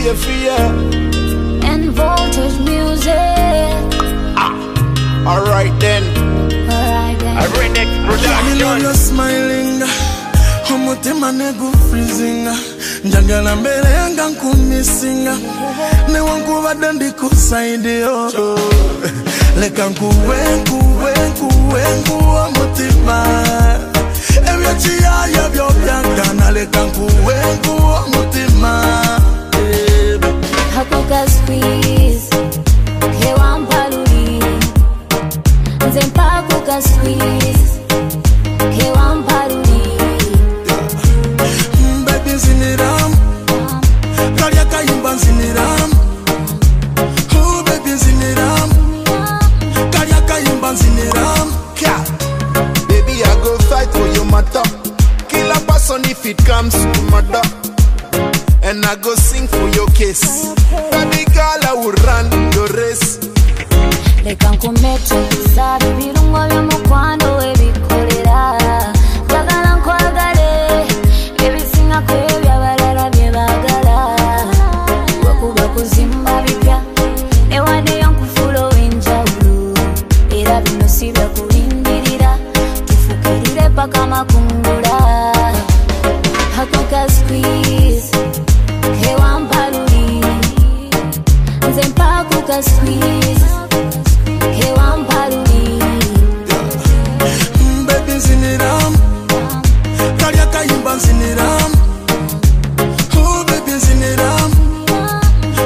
fear, fear. and voltage music. Ah, Alright then. Alright then. A Rednex I love production. you smiling umutima negufrizinga njagala mberenga nkumisinga newankubadde ndikusaidio leka nkuwe nkuwe nkuwe if it comes to murder. And I go sing for your case. Baby girl, I will run your race. leka nkumete saba ebirungo by'omukwano webikolera njagala nkwagale ebisingako ebyabalala bye baagala wekuba kuzimba bipya newaneyo nkufuula ow'enjawulo era bino si byakulindirira tufukirire paka makungula hakoka squeeze kewampaluli nze mpakuka squeeze kewampaluli Mm, baby nziniramu kalya kayimba nziniramu. Oh, baby nziniramu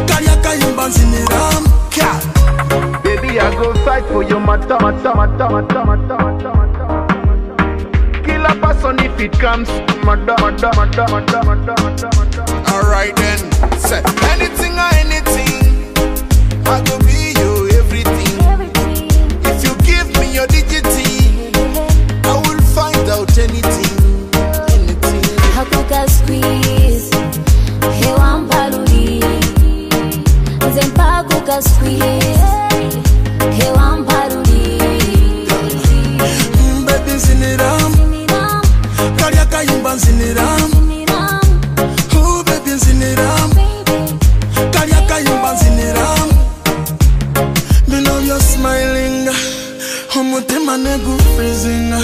kalya kayimba nziniramu. Yeah. Baby, I go fight for your matter, matter, matter, matter, matter, matter, matter. Kill if it comes to murder, murder, murder, murder, murder, murder, murder. Alright then, say anything or anything, I go be you everything. If you give me your digity, I will find out anything, anything. hakoka squeeze kewampaluli nze mpakuka squeeze bilo byo smiling omutima negufrizinga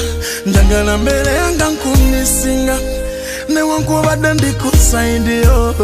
njagala mberenga nkumisinga newankubadde ndikusaidio